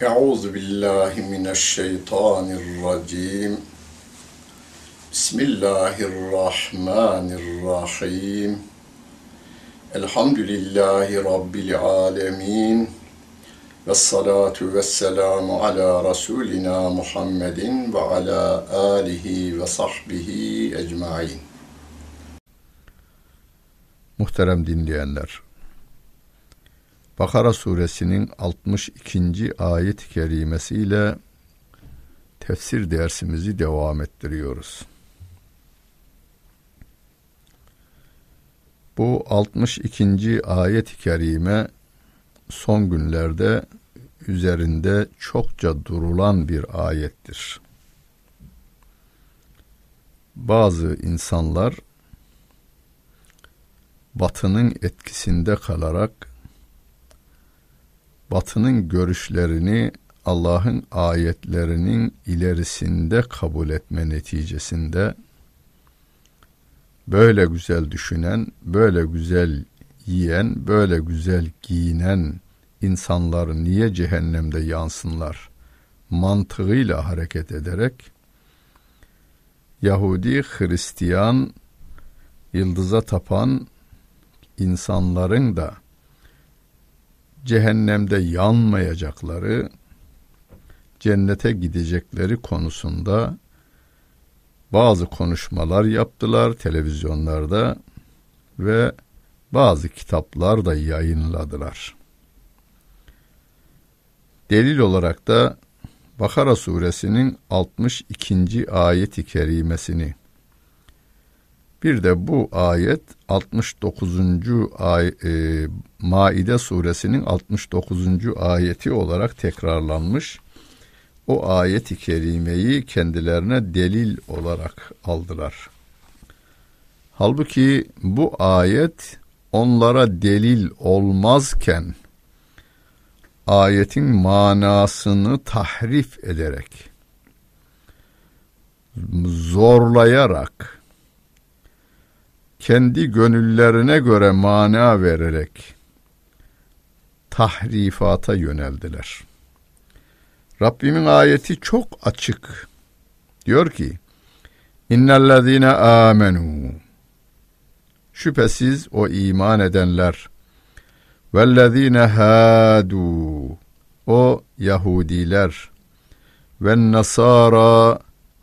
Euzu billahi mineşşeytanirracim. Bismillahirrahmanirrahim. Elhamdülillahi rabbil alamin. Ve salatu ve selamu ala Rasulina Muhammedin ve ala alihi ve sahbihi ecmain. Muhterem dinleyenler, Bakara suresinin 62. ayet-i kerimesiyle tefsir dersimizi devam ettiriyoruz. Bu 62. ayet-i kerime son günlerde üzerinde çokça durulan bir ayettir. Bazı insanlar batının etkisinde kalarak batının görüşlerini Allah'ın ayetlerinin ilerisinde kabul etme neticesinde böyle güzel düşünen, böyle güzel yiyen, böyle güzel giyinen insanlar niye cehennemde yansınlar mantığıyla hareket ederek Yahudi, Hristiyan, yıldıza tapan insanların da cehennemde yanmayacakları, cennete gidecekleri konusunda bazı konuşmalar yaptılar televizyonlarda ve bazı kitaplar da yayınladılar. Delil olarak da Bakara suresinin 62. ayeti kerimesini bir de bu ayet 69. ay e, Maide suresinin 69. ayeti olarak tekrarlanmış. O ayeti kerimeyi kendilerine delil olarak aldılar. Halbuki bu ayet onlara delil olmazken ayetin manasını tahrif ederek zorlayarak kendi gönüllerine göre mana vererek tahrifata yöneldiler. Rabbimin ayeti çok açık. Diyor ki: İnnellezîne âmenû Şüphesiz o iman edenler vellezîne hâdû o Yahudiler ve Nasara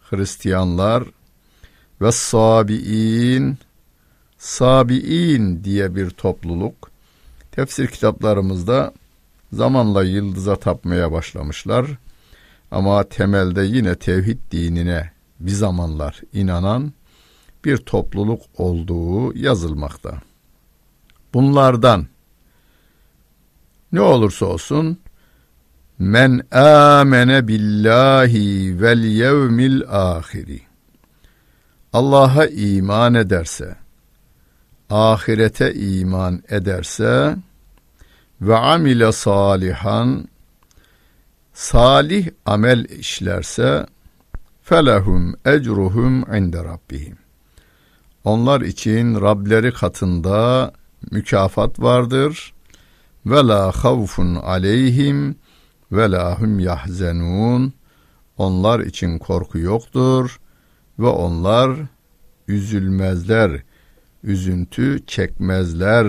Hristiyanlar ve Sabiin Sabi'in diye bir topluluk tefsir kitaplarımızda zamanla yıldıza tapmaya başlamışlar. Ama temelde yine tevhid dinine bir zamanlar inanan bir topluluk olduğu yazılmakta. Bunlardan ne olursa olsun men amene billahi vel yevmil ahiri Allah'a iman ederse ahirete iman ederse ve amile salihan salih amel işlerse felehum ecruhum inde rabbihim. Onlar için Rableri katında mükafat vardır. Ve la havfun aleyhim ve la hum yahzenun. Onlar için korku yoktur ve onlar üzülmezler.'' Üzüntü çekmezler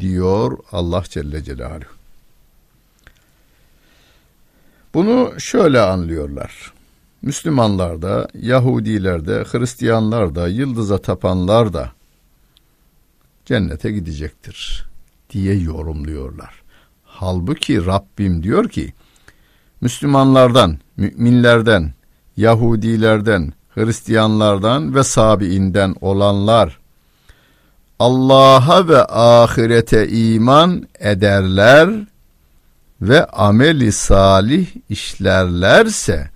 diyor Allah Celle Celaluhu. Bunu şöyle anlıyorlar. Müslümanlar da, Yahudiler de, Hristiyanlar da, yıldıza tapanlar da cennete gidecektir diye yorumluyorlar. Halbuki Rabbim diyor ki Müslümanlardan, müminlerden, Yahudilerden, Hristiyanlardan ve Sabiinden olanlar Allah'a ve ahirete iman ederler ve ameli salih işlerlerse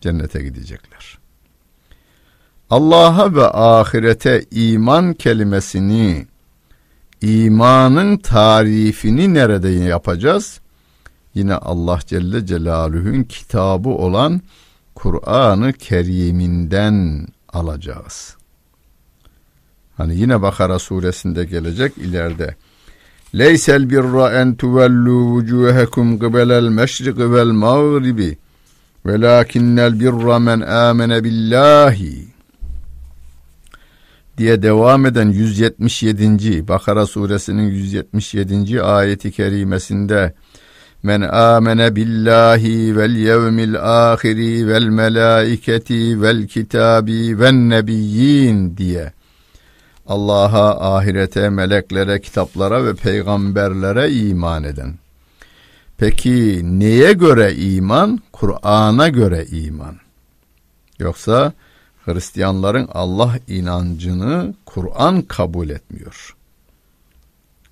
cennete gidecekler. Allah'a ve ahirete iman kelimesini imanın tarifini nerede yapacağız? Yine Allah Celle Celaluhu'nun kitabı olan Kur'an-ı Kerim'inden alacağız. Hani yine Bakara suresinde gelecek ileride. Leysel birra en tuvellu vucuhekum qibelel meşriqi vel mağribi velakinnel birra men amene billahi diye devam eden 177. Bakara suresinin 177. ayeti kerimesinde Men amene billahi vel yevmil ahiri vel melaiketi vel kitabi ven nebiyyin diye Allah'a, ahirete, meleklere, kitaplara ve peygamberlere iman eden. Peki neye göre iman? Kur'an'a göre iman. Yoksa Hristiyanların Allah inancını Kur'an kabul etmiyor.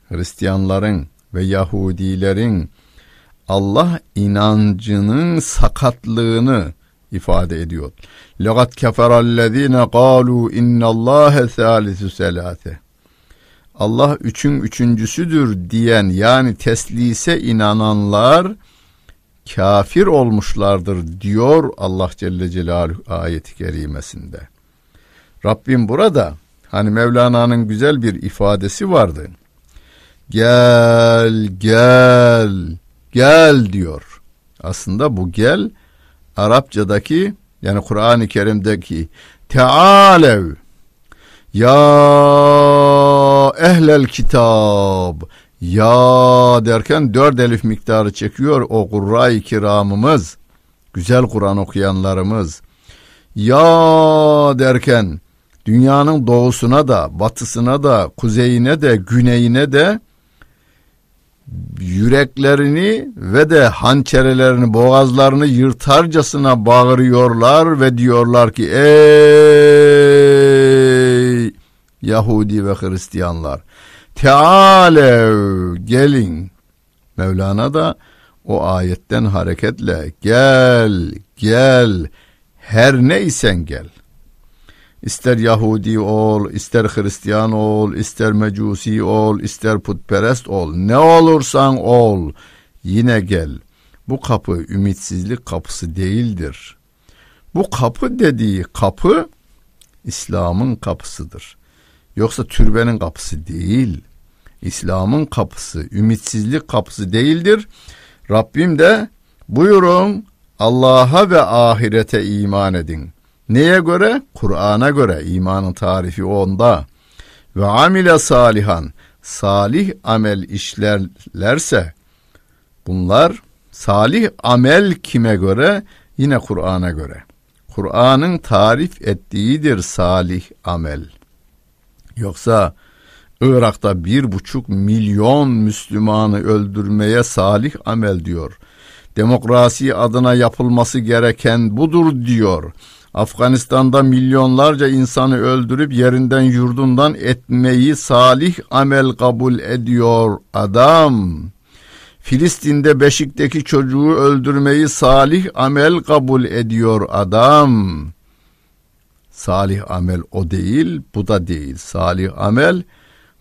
Hristiyanların ve Yahudilerin Allah inancının sakatlığını ifade ediyor. لَقَدْ كَفَرَ الَّذ۪ينَ قَالُوا اِنَّ اللّٰهَ ثَالِثُ سَلَاتِ Allah üçün üçüncüsüdür diyen yani teslise inananlar kafir olmuşlardır diyor Allah Celle Celaluhu ayeti kerimesinde. Rabbim burada hani Mevlana'nın güzel bir ifadesi vardı. Gel gel gel diyor. Aslında bu gel Arapçadaki yani Kur'an-ı Kerim'deki Tealev. Ya ehlel kitab. Ya derken dört elif miktarı çekiyor o kurra-i kiramımız güzel Kur'an okuyanlarımız. Ya derken dünyanın doğusuna da batısına da kuzeyine de güneyine de yüreklerini ve de hançerelerini boğazlarını yırtarcasına bağırıyorlar ve diyorlar ki ey Yahudi ve Hristiyanlar Tealev gelin. Mevlana da o ayetten hareketle gel gel her neysen gel İster Yahudi ol, ister Hristiyan ol, ister Mecusi ol, ister putperest ol. Ne olursan ol, yine gel. Bu kapı ümitsizlik kapısı değildir. Bu kapı dediği kapı İslam'ın kapısıdır. Yoksa türbenin kapısı değil. İslam'ın kapısı, ümitsizlik kapısı değildir. Rabbim de buyurun Allah'a ve ahirete iman edin. Neye göre? Kur'an'a göre imanın tarifi onda. Ve amile salihan salih amel işlerlerse bunlar salih amel kime göre? Yine Kur'an'a göre. Kur'an'ın tarif ettiğidir salih amel. Yoksa Irak'ta bir buçuk milyon Müslümanı öldürmeye salih amel diyor. Demokrasi adına yapılması gereken budur diyor. Afganistan'da milyonlarca insanı öldürüp yerinden yurdundan etmeyi salih amel kabul ediyor adam. Filistin'de Beşik'teki çocuğu öldürmeyi salih amel kabul ediyor adam. Salih amel o değil, bu da değil. Salih amel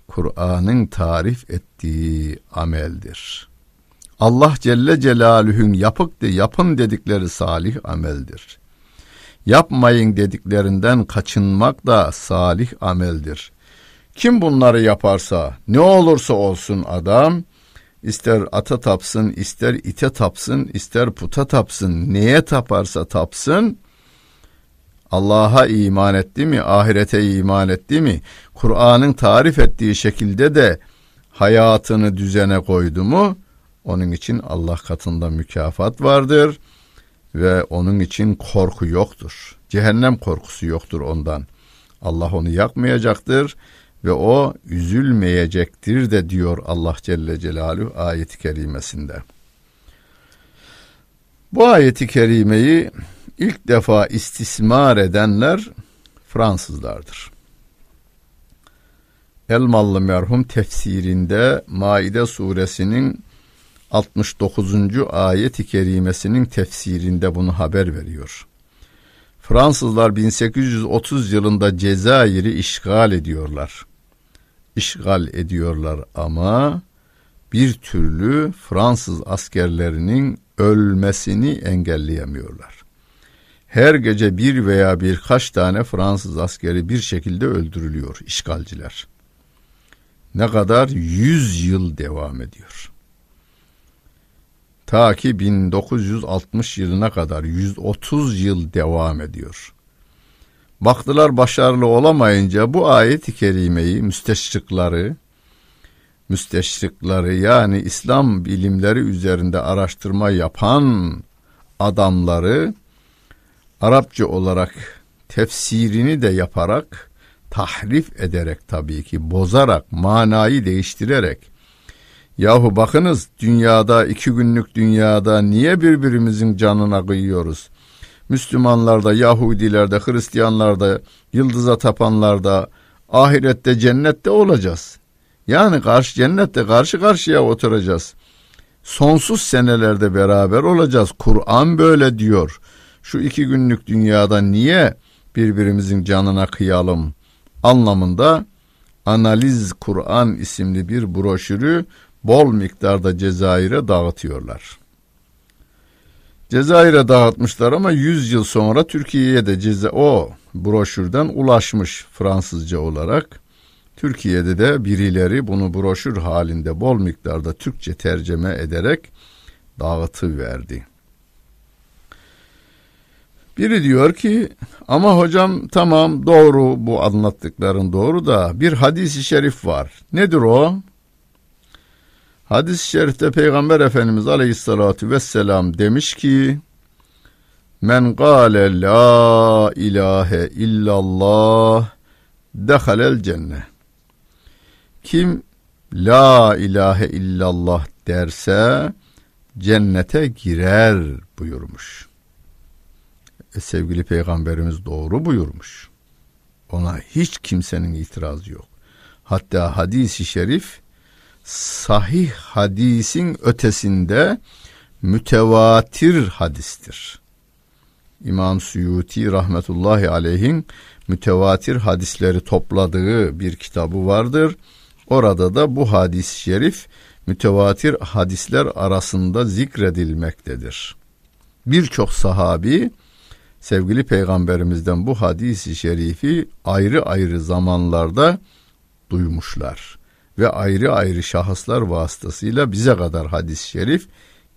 Kur'an'ın tarif ettiği ameldir. Allah Celle Celaluhu'nun yapık de yapın dedikleri salih ameldir. Yapmayın dediklerinden kaçınmak da salih ameldir. Kim bunları yaparsa ne olursa olsun adam ister ata tapsın, ister ite tapsın, ister puta tapsın, neye taparsa tapsın Allah'a iman etti mi, ahirete iman etti mi, Kur'an'ın tarif ettiği şekilde de hayatını düzene koydu mu, onun için Allah katında mükafat vardır.'' Ve onun için korku yoktur. Cehennem korkusu yoktur ondan. Allah onu yakmayacaktır ve o üzülmeyecektir de diyor Allah Celle Celaluhu ayeti kerimesinde. Bu ayeti kerimeyi ilk defa istismar edenler Fransızlardır. Elmalı merhum tefsirinde Maide suresinin 69. ayet-i kerimesinin tefsirinde bunu haber veriyor. Fransızlar 1830 yılında Cezayir'i işgal ediyorlar. İşgal ediyorlar ama bir türlü Fransız askerlerinin ölmesini engelleyemiyorlar. Her gece bir veya birkaç tane Fransız askeri bir şekilde öldürülüyor işgalciler. Ne kadar? 100 yıl devam ediyor. Ta ki 1960 yılına kadar 130 yıl devam ediyor. Baktılar başarılı olamayınca bu ayet-i kerimeyi müsteşrikleri, müsteşrikleri yani İslam bilimleri üzerinde araştırma yapan adamları Arapça olarak tefsirini de yaparak tahrif ederek tabii ki bozarak manayı değiştirerek yahu bakınız dünyada iki günlük dünyada niye birbirimizin canına kıyıyoruz? Müslümanlarda, Yahudilerde, Hristiyanlarda, yıldıza tapanlarda, ahirette, cennette olacağız. Yani karşı cennette karşı karşıya oturacağız. Sonsuz senelerde beraber olacağız. Kur'an böyle diyor. Şu iki günlük dünyada niye birbirimizin canına kıyalım anlamında Analiz Kur'an isimli bir broşürü bol miktarda Cezayir'e dağıtıyorlar. Cezayir'e dağıtmışlar ama 100 yıl sonra Türkiye'ye de ceza o broşürden ulaşmış Fransızca olarak. Türkiye'de de birileri bunu broşür halinde bol miktarda Türkçe tercüme ederek dağıtı verdi. Biri diyor ki ama hocam tamam doğru bu anlattıkların doğru da bir hadis-i şerif var. Nedir o? Hadis-i şerifte Peygamber Efendimiz Aleyhisselatü Vesselam demiş ki Men gâle la ilahe illallah dehalel cennet. Kim la ilahe illallah derse cennete girer buyurmuş. E, sevgili peygamberimiz doğru buyurmuş. Ona hiç kimsenin itirazı yok. Hatta hadisi şerif sahih hadisin ötesinde mütevatir hadistir. İmam Suyuti rahmetullahi aleyhin mütevatir hadisleri topladığı bir kitabı vardır. Orada da bu hadis-i şerif mütevatir hadisler arasında zikredilmektedir. Birçok sahabi sevgili peygamberimizden bu hadisi şerifi ayrı ayrı zamanlarda duymuşlar ve ayrı ayrı şahıslar vasıtasıyla bize kadar hadis-i şerif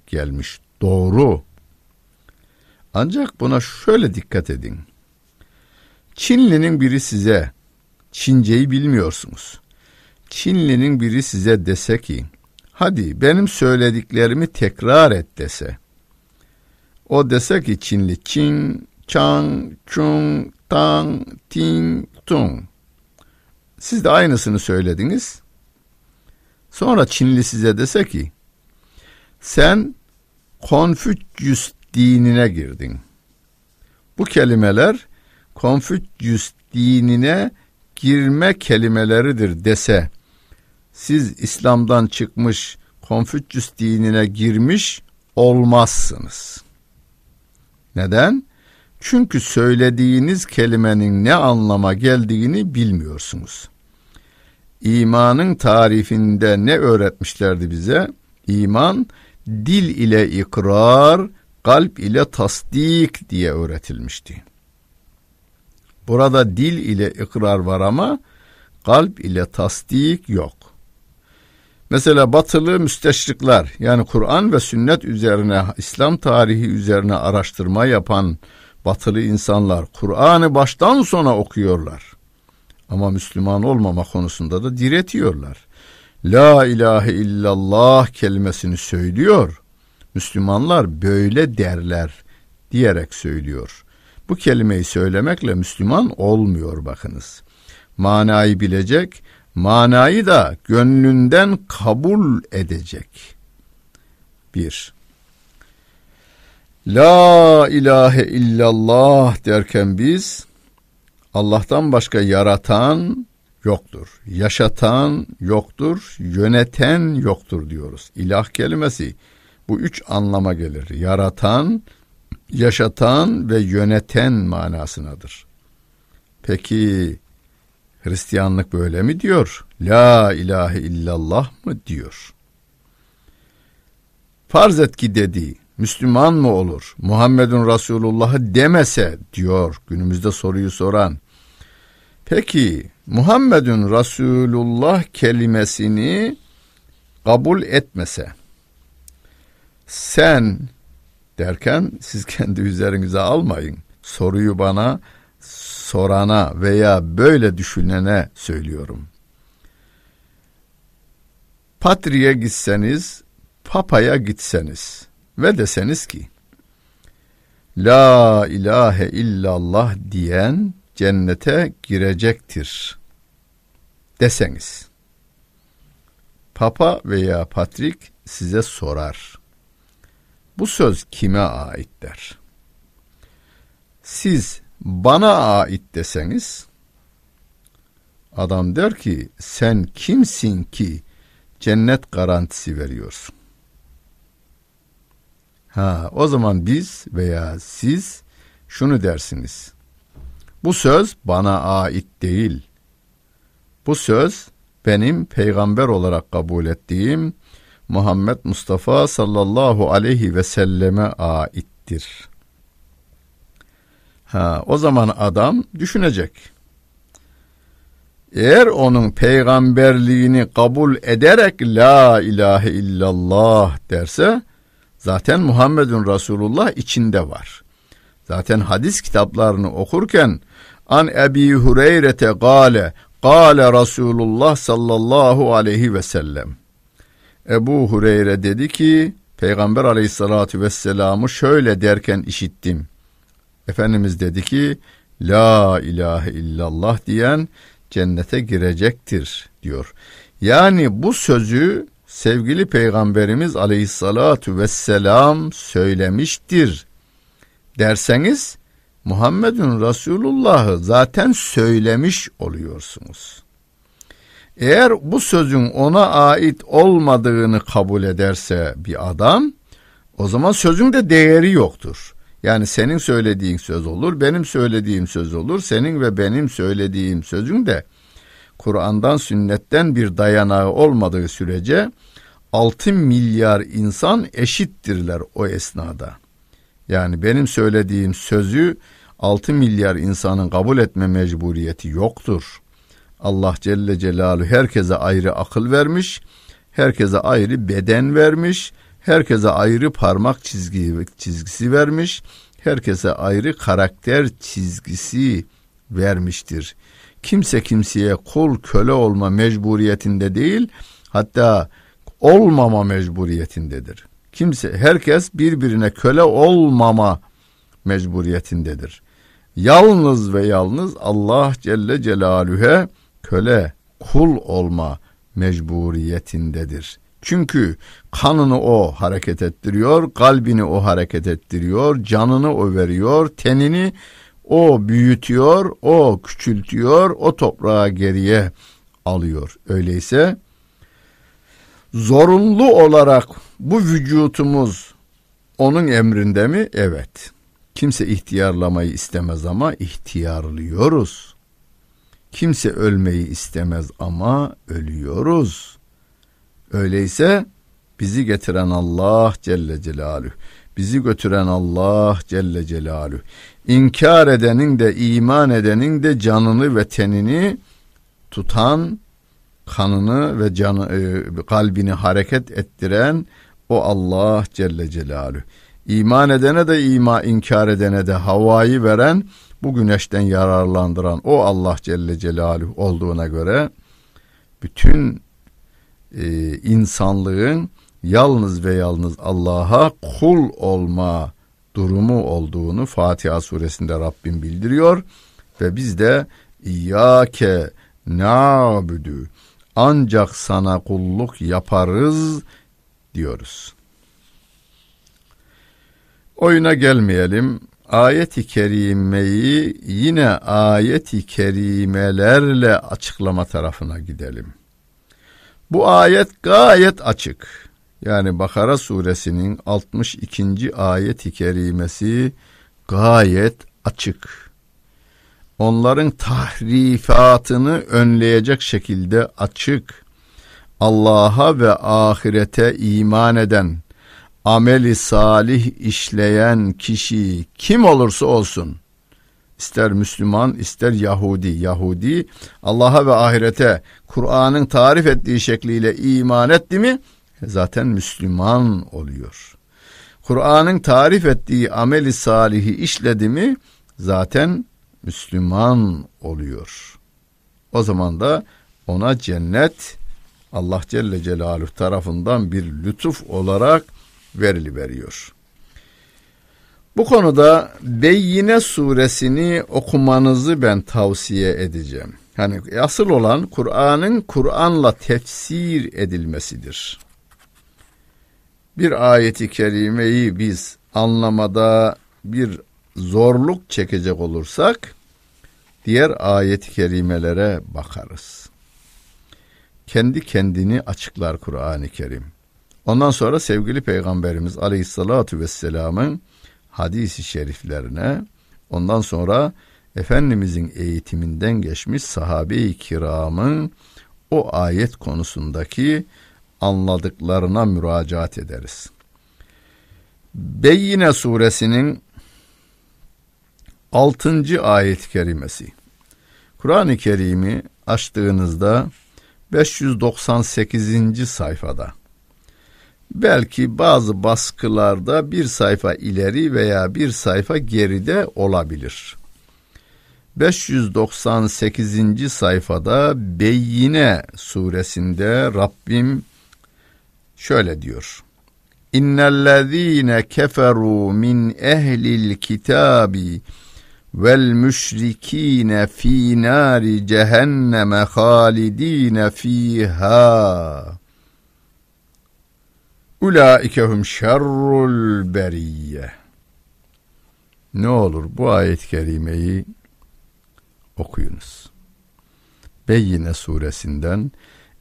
gelmiş. Doğru. Ancak buna şöyle dikkat edin. Çinlinin biri size Çinceyi bilmiyorsunuz. Çinlinin biri size dese ki hadi benim söylediklerimi tekrar et dese. O dese ki Çinli Çin, Çang, Chung, Tang, Ting, Tung. Siz de aynısını söylediniz. Sonra Çinli size dese ki sen Konfüçyüs dinine girdin. Bu kelimeler Konfüçyüs dinine girme kelimeleridir dese siz İslam'dan çıkmış Konfüçyüs dinine girmiş olmazsınız. Neden? Çünkü söylediğiniz kelimenin ne anlama geldiğini bilmiyorsunuz. İmanın tarifinde ne öğretmişlerdi bize? İman dil ile ikrar, kalp ile tasdik diye öğretilmişti. Burada dil ile ikrar var ama kalp ile tasdik yok. Mesela batılı müsteşrikler yani Kur'an ve sünnet üzerine İslam tarihi üzerine araştırma yapan batılı insanlar Kur'an'ı baştan sona okuyorlar. Ama Müslüman olmama konusunda da diretiyorlar. La ilahe illallah kelimesini söylüyor. Müslümanlar böyle derler diyerek söylüyor. Bu kelimeyi söylemekle Müslüman olmuyor bakınız. Manayı bilecek, manayı da gönlünden kabul edecek. Bir. La ilahe illallah derken biz Allah'tan başka yaratan yoktur. Yaşatan yoktur, yöneten yoktur diyoruz. İlah kelimesi bu üç anlama gelir. Yaratan, yaşatan ve yöneten manasınadır. Peki Hristiyanlık böyle mi diyor? La ilahe illallah mı diyor? Farz et ki dedi, Müslüman mı olur? Muhammedun Resulullah'ı demese diyor günümüzde soruyu soran. Peki Muhammedun Resulullah kelimesini kabul etmese sen derken siz kendi üzerinize almayın. Soruyu bana sorana veya böyle düşünene söylüyorum. Patri'ye gitseniz, Papa'ya gitseniz ve deseniz ki La ilahe illallah diyen cennete girecektir deseniz. Papa veya Patrik size sorar. Bu söz kime ait der. Siz bana ait deseniz adam der ki sen kimsin ki cennet garantisi veriyorsun. Ha, o zaman biz veya siz şunu dersiniz. Bu söz bana ait değil. Bu söz benim peygamber olarak kabul ettiğim Muhammed Mustafa sallallahu aleyhi ve selleme aittir. Ha, o zaman adam düşünecek. Eğer onun peygamberliğini kabul ederek la ilahe illallah derse zaten Muhammedun Resulullah içinde var. Zaten hadis kitaplarını okurken an Ebi Hureyre'te gale gale Resulullah sallallahu aleyhi ve sellem Ebu Hureyre dedi ki Peygamber aleyhissalatü vesselam'ı şöyle derken işittim. Efendimiz dedi ki La ilahe illallah diyen cennete girecektir diyor. Yani bu sözü sevgili Peygamberimiz aleyhissalatu vesselam söylemiştir derseniz Muhammedun Resulullah'ı zaten söylemiş oluyorsunuz. Eğer bu sözün ona ait olmadığını kabul ederse bir adam, o zaman sözün de değeri yoktur. Yani senin söylediğin söz olur, benim söylediğim söz olur, senin ve benim söylediğim sözün de Kur'an'dan sünnetten bir dayanağı olmadığı sürece 6 milyar insan eşittirler o esnada. Yani benim söylediğim sözü 6 milyar insanın kabul etme mecburiyeti yoktur. Allah Celle Celaluhu herkese ayrı akıl vermiş, herkese ayrı beden vermiş, herkese ayrı parmak çizgi, çizgisi vermiş, herkese ayrı karakter çizgisi vermiştir. Kimse kimseye kul köle olma mecburiyetinde değil, hatta olmama mecburiyetindedir. Kimse herkes birbirine köle olmama mecburiyetindedir. Yalnız ve yalnız Allah Celle Celaluhu'ya köle, kul olma mecburiyetindedir. Çünkü kanını o hareket ettiriyor, kalbini o hareket ettiriyor, canını o veriyor, tenini o büyütüyor, o küçültüyor, o toprağa geriye alıyor. Öyleyse zorunlu olarak bu vücutumuz onun emrinde mi? Evet. Kimse ihtiyarlamayı istemez ama ihtiyarlıyoruz. Kimse ölmeyi istemez ama ölüyoruz. Öyleyse bizi getiren Allah Celle Celaluhu, bizi götüren Allah Celle Celaluhu, inkar edenin de iman edenin de canını ve tenini tutan, kanını ve canı, e, kalbini hareket ettiren o Allah Celle Celaluhu. İman edene de ima inkar edene de havayı veren bu güneşten yararlandıran o Allah Celle Celaluhu olduğuna göre bütün e, insanlığın yalnız ve yalnız Allah'a kul olma durumu olduğunu Fatiha suresinde Rabbim bildiriyor ve biz de İyyâke na'budu ancak sana kulluk yaparız diyoruz. Oyuna gelmeyelim. Ayet-i kerimeyi yine ayet-i kerimelerle açıklama tarafına gidelim. Bu ayet gayet açık. Yani Bakara suresinin 62. ayet-i kerimesi gayet açık. Onların tahrifatını önleyecek şekilde açık. Allah'a ve ahirete iman eden, ameli salih işleyen kişi kim olursa olsun ister Müslüman, ister Yahudi. Yahudi Allah'a ve ahirete Kur'an'ın tarif ettiği şekliyle iman etti mi zaten Müslüman oluyor. Kur'an'ın tarif ettiği ameli salihi işledi mi zaten Müslüman oluyor. O zaman da ona cennet Allah Celle Celaluhu tarafından bir lütuf olarak verili veriyor. Bu konuda Beyyine suresini okumanızı ben tavsiye edeceğim. Yani asıl olan Kur'an'ın Kur'an'la tefsir edilmesidir. Bir ayeti kerimeyi biz anlamada bir zorluk çekecek olursak diğer ayet-i kerimelere bakarız. Kendi kendini açıklar Kur'an-ı Kerim. Ondan sonra sevgili Peygamberimiz Aleyhisselatü Vesselam'ın hadisi şeriflerine, ondan sonra Efendimizin eğitiminden geçmiş sahabe-i kiramın o ayet konusundaki anladıklarına müracaat ederiz. Beyyine suresinin 6. ayet-i kerimesi. Kur'an-ı Kerim'i açtığınızda 598. sayfada belki bazı baskılarda bir sayfa ileri veya bir sayfa geride olabilir. 598. sayfada Beyyine suresinde Rabbim şöyle diyor. İnnellezîne keferû min ehlil kitabi vel müşrikîne fî nâri cehenneme halidîne fîhâ. Ulaikehum şerrul beriyye. Ne olur bu ayet-i kerimeyi okuyunuz. Beyyine suresinden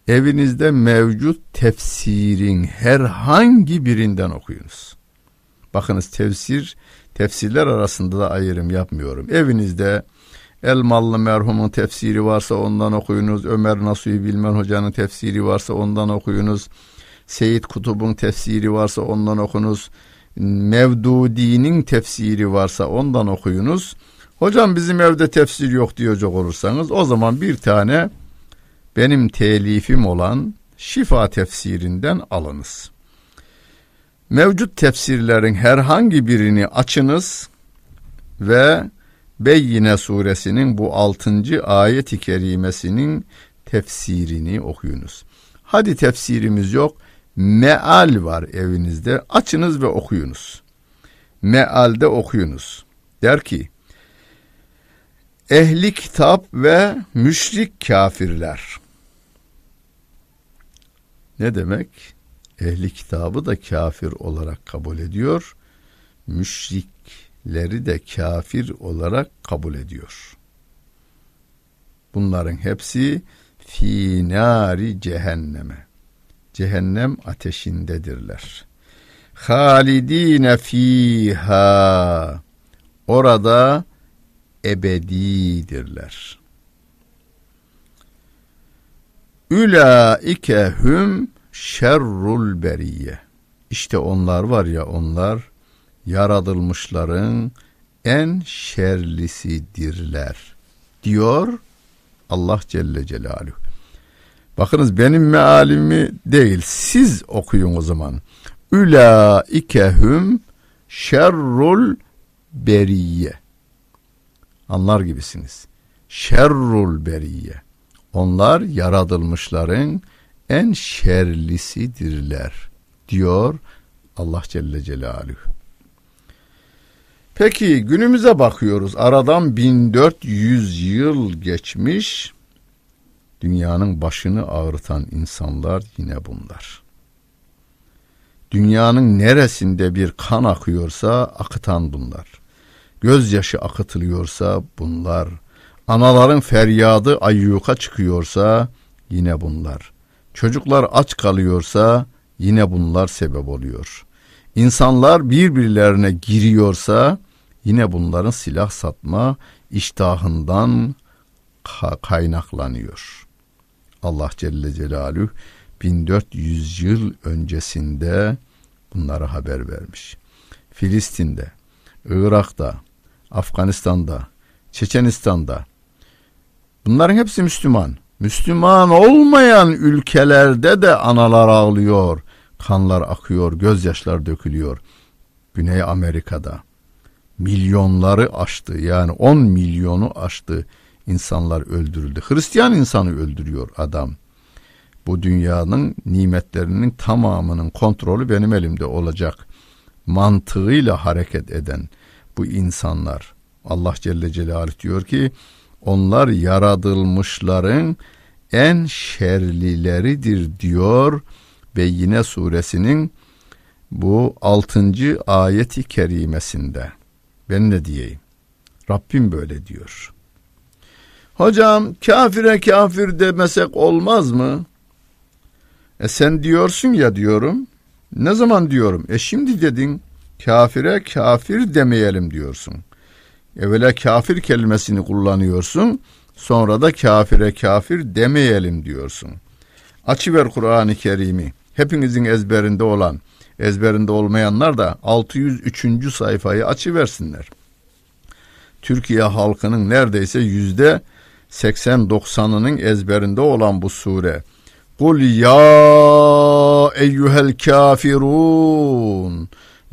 evinizde mevcut tefsirin herhangi birinden okuyunuz. Bakınız tefsir, tefsirler arasında da ayrım yapmıyorum. Evinizde Elmalı merhumun tefsiri varsa ondan okuyunuz. Ömer Nasuhi Bilmen hocanın tefsiri varsa ondan okuyunuz. Seyit Kutub'un tefsiri varsa ondan okunuz. Mevdudi'nin tefsiri varsa ondan okuyunuz. Hocam bizim evde tefsir yok diyecek olursanız o zaman bir tane benim telifim olan şifa tefsirinden alınız. Mevcut tefsirlerin herhangi birini açınız ve Beyyine suresinin bu altıncı ayet-i kerimesinin tefsirini okuyunuz. Hadi tefsirimiz yok, meal var evinizde. Açınız ve okuyunuz. Mealde okuyunuz. Der ki, ehli kitap ve müşrik kafirler. Ne demek? Ehli kitabı da kafir olarak kabul ediyor. Müşrikleri de kafir olarak kabul ediyor. Bunların hepsi finari cehenneme. Cehennem ateşindedirler. Halidine fiha. Orada ebedidirler. Ülaike hüm şerrul beriye. İşte onlar var ya onlar yaratılmışların en şerlisidirler diyor Allah Celle Celaluhu. Bakınız benim mealimi değil siz okuyun o zaman. Ülaike hüm şerrul beriye. Anlar gibisiniz. Şerrul beriye. Onlar yaratılmışların en şerlisidirler diyor Allah Celle Celaluhu. Peki günümüze bakıyoruz. Aradan 1400 yıl geçmiş. Dünyanın başını ağrıtan insanlar yine bunlar. Dünyanın neresinde bir kan akıyorsa akıtan bunlar. Gözyaşı akıtılıyorsa bunlar. Anaların feryadı ayyuka çıkıyorsa yine bunlar. Çocuklar aç kalıyorsa yine bunlar sebep oluyor. İnsanlar birbirlerine giriyorsa yine bunların silah satma iştahından kaynaklanıyor. Allah Celle Celaluhu 1400 yıl öncesinde bunları haber vermiş. Filistin'de, Irak'ta, Afganistan'da, Çeçenistan'da. Bunların hepsi Müslüman. Müslüman olmayan ülkelerde de analar ağlıyor, kanlar akıyor, gözyaşlar dökülüyor. Güney Amerika'da milyonları aştı yani 10 milyonu aştı insanlar öldürüldü. Hristiyan insanı öldürüyor adam. Bu dünyanın nimetlerinin tamamının kontrolü benim elimde olacak mantığıyla hareket eden bu insanlar Allah Celle Celaluhu diyor ki onlar yaratılmışların en şerlileridir diyor ve yine suresinin bu altıncı ayeti kerimesinde. Ben ne diyeyim? Rabbim böyle diyor. Hocam kafire kafir demesek olmaz mı? E sen diyorsun ya diyorum. Ne zaman diyorum? E şimdi dedin kafire kafir demeyelim diyorsun. Evvela kafir kelimesini kullanıyorsun. Sonra da kafire kafir demeyelim diyorsun. Açıver Kur'an-ı Kerim'i. Hepinizin ezberinde olan, ezberinde olmayanlar da 603. sayfayı açıversinler. Türkiye halkının neredeyse yüzde 80-90'ının ezberinde olan bu sure. Kul ya eyyuhel kafirun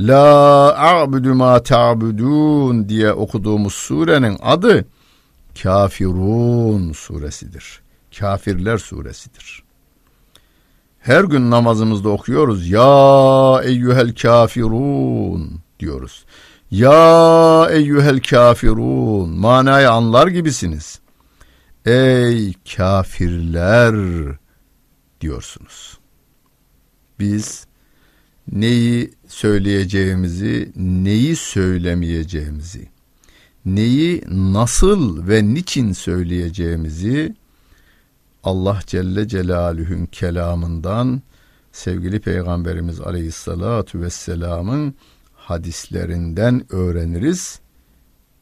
la a'budu ma ta'budun diye okuduğumuz surenin adı Kafirun suresidir. Kafirler suresidir. Her gün namazımızda okuyoruz. Ya eyyuhel kafirun diyoruz. Ya eyyuhel kafirun manayı anlar gibisiniz. Ey kafirler diyorsunuz. Biz neyi söyleyeceğimizi, neyi söylemeyeceğimizi, neyi nasıl ve niçin söyleyeceğimizi Allah Celle Celaluhu'nun kelamından sevgili Peygamberimiz Aleyhissalatu Vesselam'ın hadislerinden öğreniriz.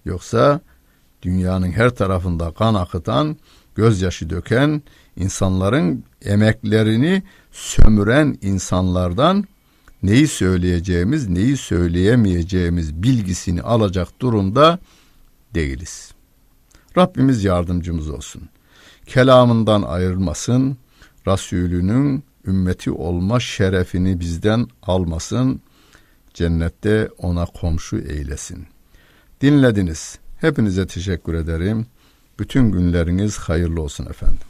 Yoksa dünyanın her tarafında kan akıtan, gözyaşı döken, insanların emeklerini sömüren insanlardan neyi söyleyeceğimiz, neyi söyleyemeyeceğimiz bilgisini alacak durumda değiliz. Rabbimiz yardımcımız olsun. Kelamından ayrılmasın, Resulünün ümmeti olma şerefini bizden almasın, cennette ona komşu eylesin. Dinlediniz. Hepinize teşekkür ederim. Bütün günleriniz hayırlı olsun efendim.